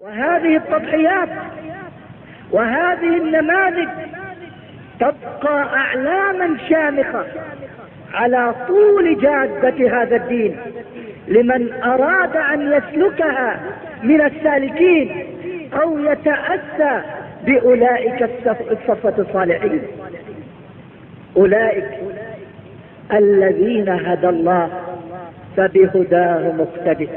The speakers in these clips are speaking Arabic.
وهذه التضحيات وهذه النماذج تبقى أعلاما شامخة على طول جادة هذا الدين لمن أراد أن يسلكها من السالكين أو يتأسى بأولئك الصفة الصالحين. أولئك الذين هدى الله فبهداه مقتدر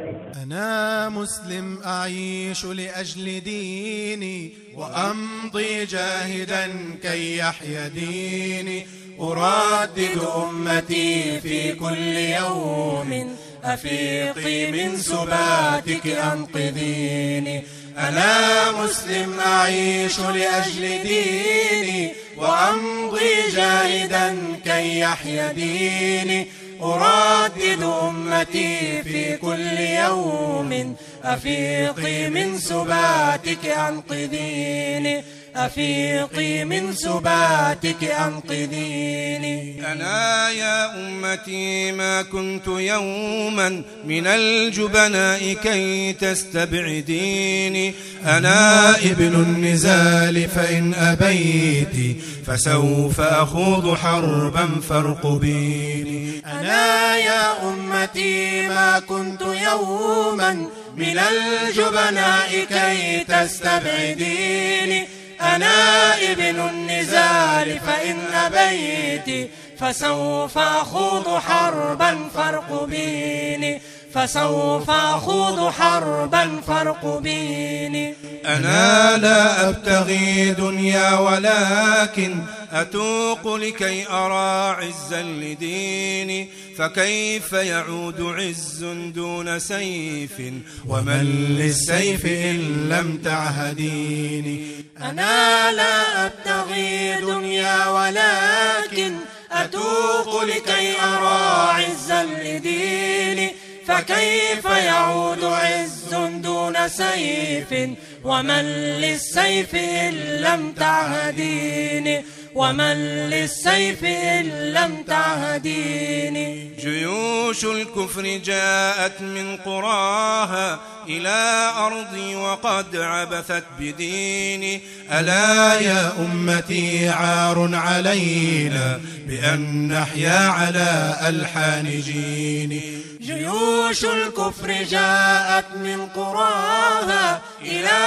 أنا مسلم أعيش لأجل ديني وأمضي جاهدا كي يحيا ديني. أردد أمتي في كل يوم. أفيقي من سباتك أنقذيني أنا مسلم أعيش لأجل ديني وأمضي جاهدا كي يحيا ديني. أردد أمتي في كل يوم أفيقي من سباتك أنقذيني أفيقي من سباتك أنقذيني. أنا يا أمتي ما كنت يوما من الجبناء كي تستبعديني. أنا ابن النزال فإن أبيت فسوف أخوض حربا فارقبيني. أنا يا أمتي ما كنت يوما من الجبناء كي تستبعديني. أنا ابن النزال فإن أبيت فسوف أخوض حربا فارقبيني فسوف أخوض حربا فارقبيني أنا لا أبتغي دنيا ولكن أتوق لكي أرى عزا لديني. فكيف يعود عز دون سيف؟ ومن للسيف إن لم تعهديني. أنا لا أبتغي دنيا ولكن أتوق لكي أرى عزا لديني. فكيف يعود عز دون سيف؟ ومن للسيف إن لم تعهديني ومن للسيف إن لم تعهديني جيوش الكفر جاءت من قراها إلى أرضي وقد عبثت بديني. ألا يا أمتي عار علينا بأن نحيا على ألحان جيني. جيوش الكفر جاءت من قراها إلى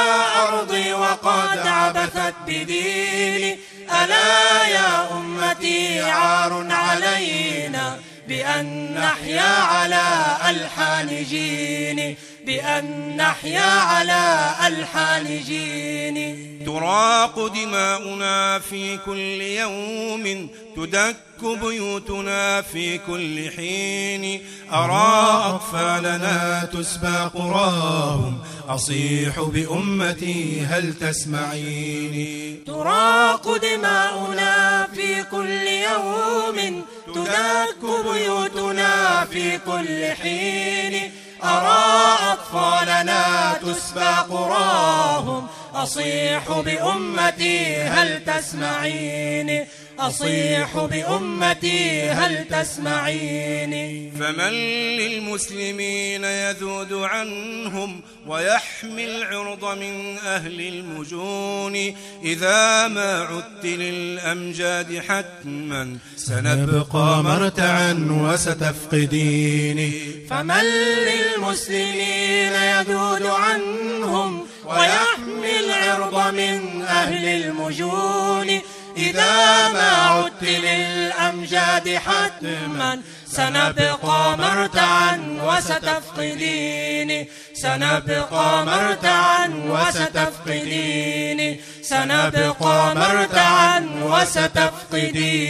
أرضي وقد عبثت بديني. ألا يا أمتي عار علينا بأن نحيا على ألحان جيني بأن نحيا على ألحان جيني تراق دماؤنا في كل يوم تدك بيوتنا في كل حين. أرى أطفالنا تسبى قراهم أصيح بأمتي هل تسمعيني تراق دماؤنا في كل يوم تدك بيوتنا في كل حين. أرى أطفالنا تسبى قراهم أصيح بأمتي هل تسمعيني أصيح بأمتي هل تسمعيني فمن للمسلمين يذود عنهم ويحمي العرض من أهل المجون؟ إذا ما عدت للأمجاد حتما سنبقى مرتعا وستفقديني فمن للمسلمين يذود عنهم ويحمي من أهل المجون. إذا ما عدت للأمجاد حتما سنبقى مرتعا وستفقديني سنبقى مرتعا وستفقديني سنبقى مرتعا وستفقديني